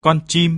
con chim.